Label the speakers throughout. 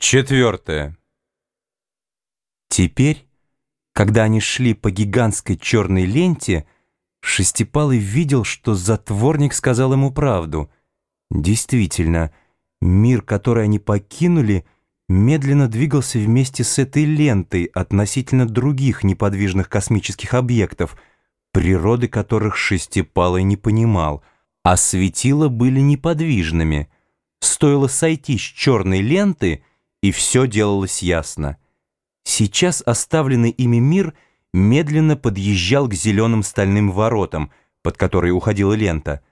Speaker 1: Четвертое.
Speaker 2: Теперь, когда они шли по гигантской черной ленте, Шестипалый видел, что затворник сказал ему правду. Действительно, мир, который они покинули, медленно двигался вместе с этой лентой относительно других неподвижных космических объектов, природы которых Шестипалый не понимал, а светила были неподвижными. Стоило сойти с черной ленты — и все делалось ясно. Сейчас оставленный ими мир медленно подъезжал к зеленым стальным воротам, под которые уходила лента.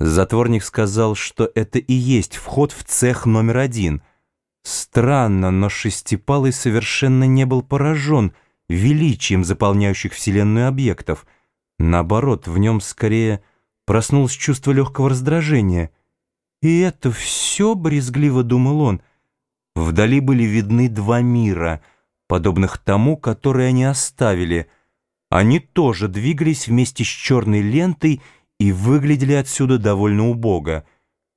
Speaker 2: Затворник сказал, что это и есть вход в цех номер один. Странно, но Шестипалый совершенно не был поражен величием заполняющих Вселенную объектов. Наоборот, в нем скорее проснулось чувство легкого раздражения. «И это все, — брезгливо думал он, — Вдали были видны два мира, подобных тому, который они оставили. Они тоже двигались вместе с черной лентой и выглядели отсюда довольно убого.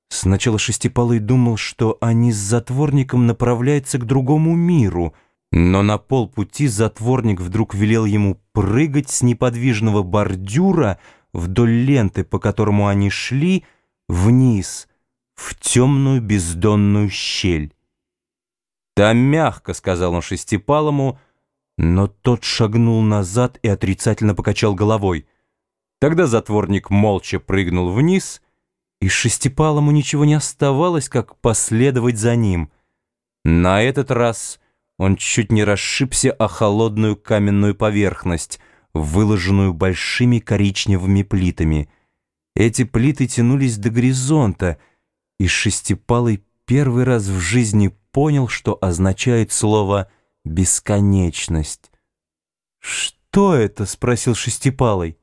Speaker 2: Сначала Шестипалый думал, что они с затворником направляются к другому миру, но на полпути затворник вдруг велел ему прыгать с неподвижного бордюра вдоль ленты, по которому они шли, вниз, в темную бездонную щель. «Там мягко», — сказал он Шестипалому, но тот шагнул назад и отрицательно покачал головой. Тогда затворник молча прыгнул вниз, и Шестипалому ничего не оставалось, как последовать за ним. На этот раз он чуть не расшибся о холодную каменную поверхность, выложенную большими коричневыми плитами. Эти плиты тянулись до горизонта, и Шестипалый первый раз в жизни понял, что означает слово «бесконечность». «Что это?» — спросил Шестипалый.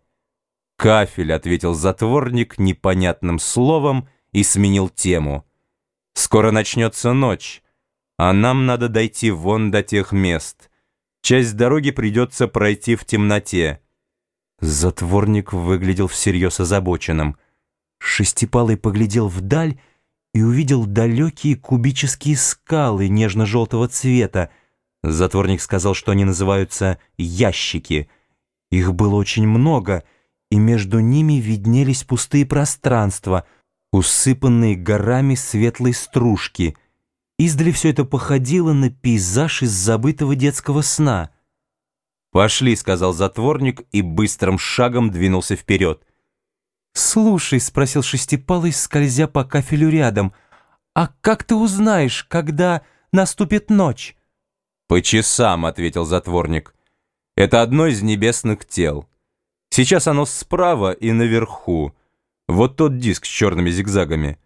Speaker 2: «Кафель», — ответил затворник непонятным словом и сменил тему. «Скоро начнется ночь, а нам надо дойти вон до тех мест. Часть дороги придется пройти в темноте». Затворник выглядел всерьез озабоченным. Шестипалый поглядел вдаль и увидел далекие кубические скалы нежно-желтого цвета. Затворник сказал, что они называются «ящики». Их было очень много, и между ними виднелись пустые пространства, усыпанные горами светлой стружки. Издали все это походило на пейзаж из забытого детского сна. «Пошли», — сказал затворник и быстрым шагом двинулся вперед. «Слушай», — спросил Шестипалый, скользя по кафелю рядом, «а как ты узнаешь, когда наступит ночь?» «По часам», — ответил затворник. «Это одно из небесных тел. Сейчас оно справа и наверху. Вот тот диск с черными зигзагами».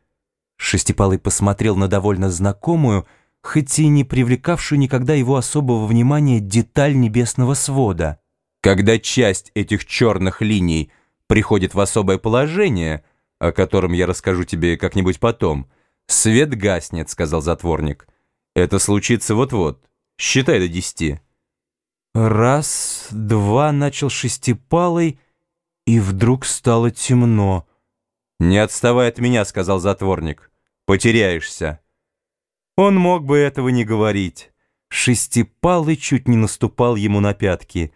Speaker 2: Шестипалый посмотрел на довольно знакомую, хоть и не привлекавшую никогда его особого внимания деталь небесного свода. Когда часть этих черных линий — приходит в особое положение, о котором я расскажу тебе как-нибудь потом, свет гаснет, сказал затворник. Это случится вот-вот. Считай до десяти. Раз, два, начал шестипалый, и вдруг стало темно. «Не отставай от меня», — сказал затворник. «Потеряешься». Он мог бы этого не говорить. Шестипалый чуть не наступал ему на пятки —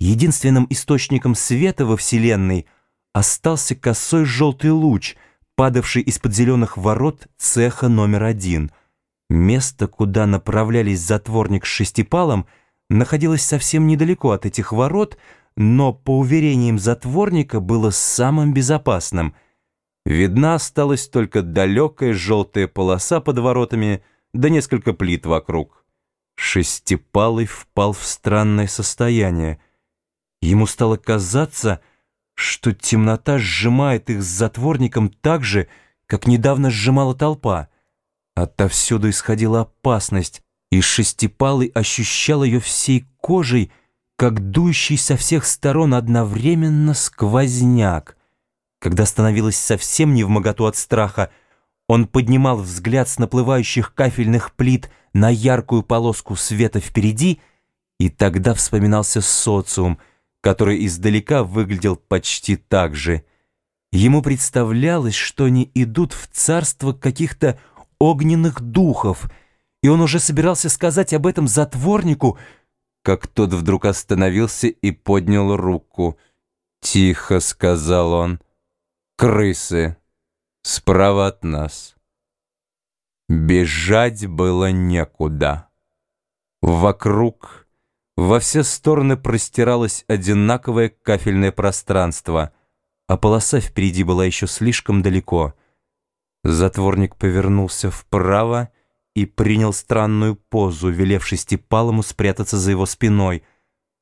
Speaker 2: Единственным источником света во Вселенной остался косой желтый луч, падавший из-под зеленых ворот цеха номер один. Место, куда направлялись затворник с шестипалом, находилось совсем недалеко от этих ворот, но, по уверениям затворника, было самым безопасным. Видна осталась только далекая желтая полоса под воротами, да несколько плит вокруг. Шестипалый впал в странное состояние — Ему стало казаться, что темнота сжимает их с затворником так же, как недавно сжимала толпа. Отовсюду исходила опасность, и Шестипалый ощущал ее всей кожей, как дующий со всех сторон одновременно сквозняк. Когда становилось совсем не в моготу от страха, он поднимал взгляд с наплывающих кафельных плит на яркую полоску света впереди, и тогда вспоминался социум — который издалека выглядел почти так же. Ему представлялось, что они идут в царство каких-то огненных духов, и он уже собирался сказать об этом затворнику, как тот вдруг остановился и поднял руку. «Тихо», — сказал он, — «крысы, справа от нас». Бежать было некуда. Вокруг во все стороны простиралось одинаковое кафельное пространство, а полоса впереди была еще слишком далеко. Затворник повернулся вправо и принял странную позу, велев шестипалому спрятаться за его спиной,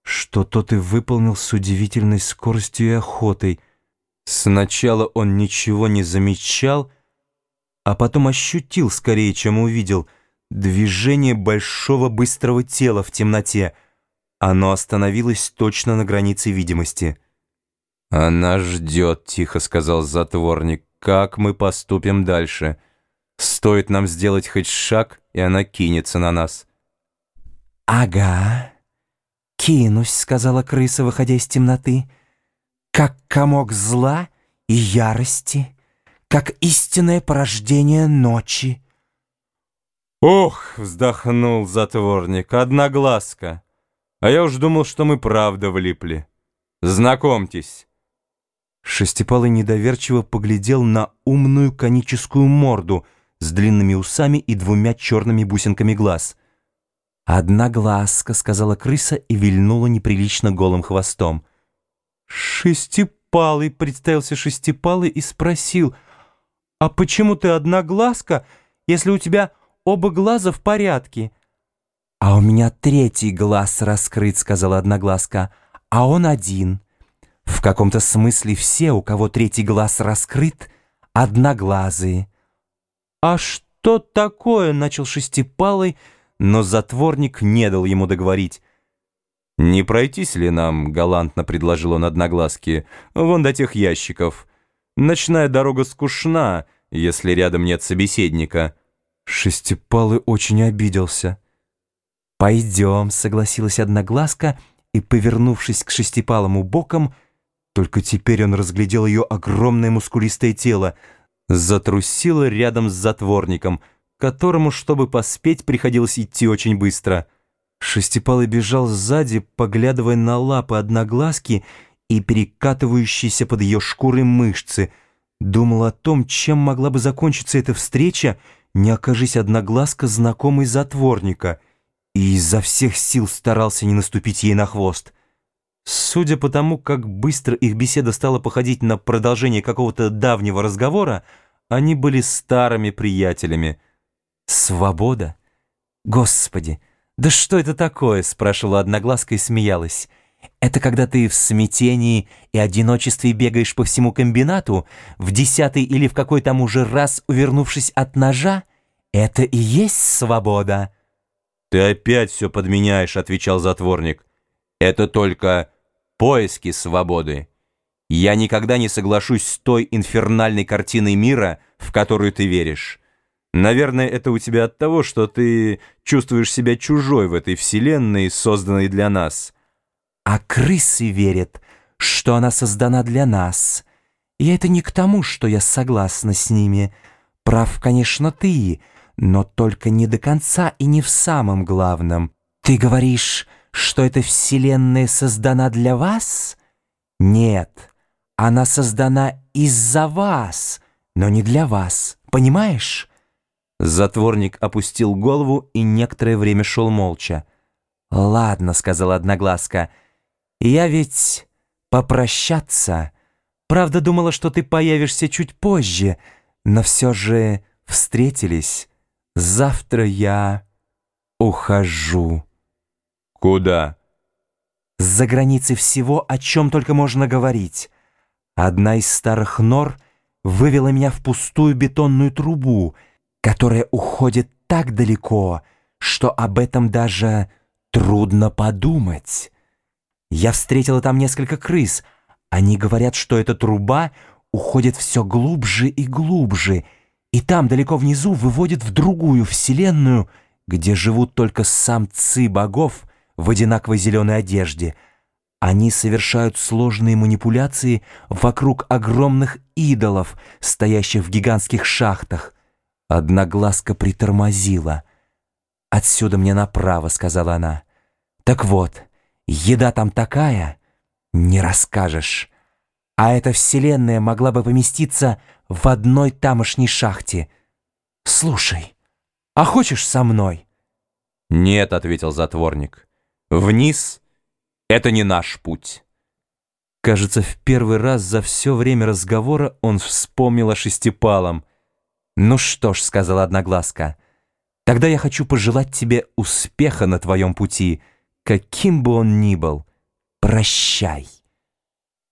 Speaker 2: что тот и выполнил с удивительной скоростью и охотой. Сначала он ничего не замечал, а потом ощутил, скорее, чем увидел, движение большого быстрого тела в темноте. Оно остановилось точно на границе видимости. «Она ждет», — тихо сказал затворник. «Как мы поступим дальше?» Стоит нам сделать хоть шаг, и она кинется на нас.
Speaker 1: «Ага, кинусь», — сказала крыса, выходя из темноты, «как комок зла и ярости, как истинное порождение ночи».
Speaker 2: «Ох!» — вздохнул затворник, одноглазка. «А я уж думал, что мы правда влипли. Знакомьтесь». Шестипалый недоверчиво поглядел на умную коническую морду — с длинными усами и двумя черными бусинками глаз.
Speaker 1: «Одна глазка», — сказала крыса и вильнула неприлично голым хвостом.
Speaker 2: «Шестипалый», — представился Шестипалый и спросил, «А почему ты одна глазка, если у тебя оба глаза в порядке?»
Speaker 1: «А у меня третий глаз раскрыт», — сказала Одноглазка, «а он один». В каком-то смысле все, у кого третий глаз раскрыт, одноглазые.
Speaker 2: «А что такое?» — начал Шестипалый, но затворник не дал ему договорить. «Не пройтись ли нам?» — галантно предложил он одноглазки. «Вон до тех ящиков. Ночная дорога скучна, если рядом нет собеседника». Шестипалый очень обиделся.
Speaker 1: «Пойдем», — согласилась одноглазка, и, повернувшись к Шестипалому боком, только теперь он разглядел ее огромное мускулистое тело —
Speaker 2: затрусила рядом с затворником, которому, чтобы поспеть, приходилось идти очень быстро. Шестипалый бежал сзади, поглядывая на лапы одноглазки и перекатывающиеся под ее шкурой мышцы. Думал о том, чем могла бы закончиться эта встреча, не окажись одноглазка знакомой затворника, и изо всех сил старался не наступить ей на хвост. Судя по тому, как быстро их беседа стала походить на продолжение какого-то давнего разговора, они были старыми приятелями.
Speaker 1: «Свобода? Господи, да что это такое?» — спрашивала Одноглазка и смеялась. «Это когда ты в смятении и одиночестве бегаешь по всему комбинату, в десятый или в какой там уже раз увернувшись от ножа? Это и есть свобода!»
Speaker 2: «Ты опять все подменяешь», — отвечал затворник. «Это только поиски свободы. Я никогда не соглашусь с той инфернальной картиной мира, в которую ты веришь. Наверное, это у тебя от того, что ты чувствуешь себя чужой в этой вселенной, созданной для нас.
Speaker 1: А крысы верят, что она создана для нас. И это не к тому, что я согласна с ними. Прав, конечно, ты, но только не до конца и не в самом главном. Ты говоришь что эта вселенная создана для вас? Нет, она создана из-за вас, но не для вас, понимаешь?
Speaker 2: Затворник опустил голову и некоторое время шел молча.
Speaker 1: «Ладно», — сказала Одноглазка, — «я ведь попрощаться. Правда, думала, что ты появишься чуть позже, но все же встретились. Завтра я ухожу».
Speaker 2: «Куда?»
Speaker 1: «За границей всего, о чем только можно говорить. Одна из старых нор вывела меня в пустую бетонную трубу, которая уходит так далеко, что об этом даже трудно подумать. Я встретила там несколько крыс. Они говорят, что эта труба уходит все глубже и глубже, и там, далеко внизу, выводит в другую вселенную, где живут только самцы богов — в одинаковой зеленой одежде. Они совершают сложные манипуляции вокруг огромных идолов, стоящих в гигантских шахтах. Одноглазка притормозила. «Отсюда мне направо», — сказала она. «Так вот, еда там такая, не расскажешь. А эта вселенная могла бы поместиться в одной тамошней шахте. Слушай, а хочешь со мной?»
Speaker 2: «Нет», — ответил затворник. «Вниз — это не наш путь». Кажется, в первый раз за все время разговора он вспомнил о шестипалом.
Speaker 1: «Ну что ж», — сказала Одноглазка, — «тогда я хочу пожелать тебе успеха на твоем пути, каким бы он ни был. Прощай».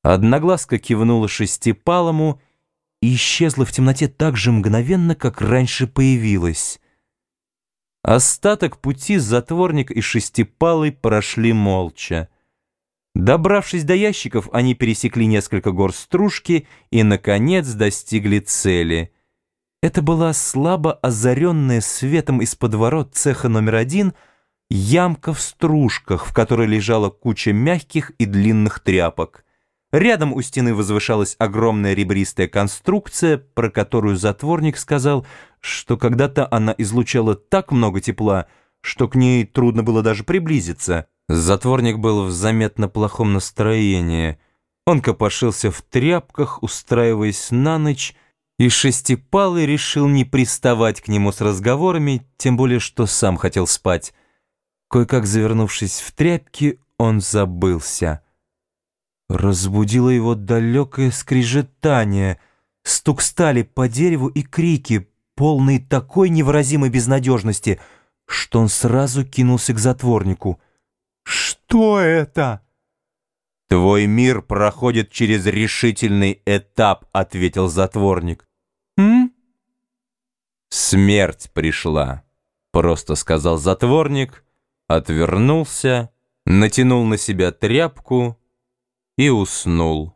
Speaker 2: Одноглазка кивнула шестипалому и исчезла в темноте так же мгновенно, как раньше появилась. Остаток пути затворник и шестипалый прошли молча. Добравшись до ящиков, они пересекли несколько гор стружки и, наконец, достигли цели. Это была слабо озаренная светом из-под ворот цеха номер один ямка в стружках, в которой лежала куча мягких и длинных тряпок. Рядом у стены возвышалась огромная ребристая конструкция, про которую затворник сказал, что когда-то она излучала так много тепла, что к ней трудно было даже приблизиться. Затворник был в заметно плохом настроении. Он копошился в тряпках, устраиваясь на ночь, и Шестипалый решил не приставать к нему с разговорами, тем более что сам хотел спать. Кое-как завернувшись в тряпки, он забылся. Разбудило его далекое скрежетание, стук стали по дереву и крики, полные такой невыразимой безнадежности, что он сразу кинулся к затворнику —
Speaker 1: что это?»
Speaker 2: «Твой мир проходит через решительный этап», — ответил затворник.
Speaker 1: «М?»
Speaker 2: «Смерть пришла», — просто сказал затворник, отвернулся, натянул на себя тряпку и уснул.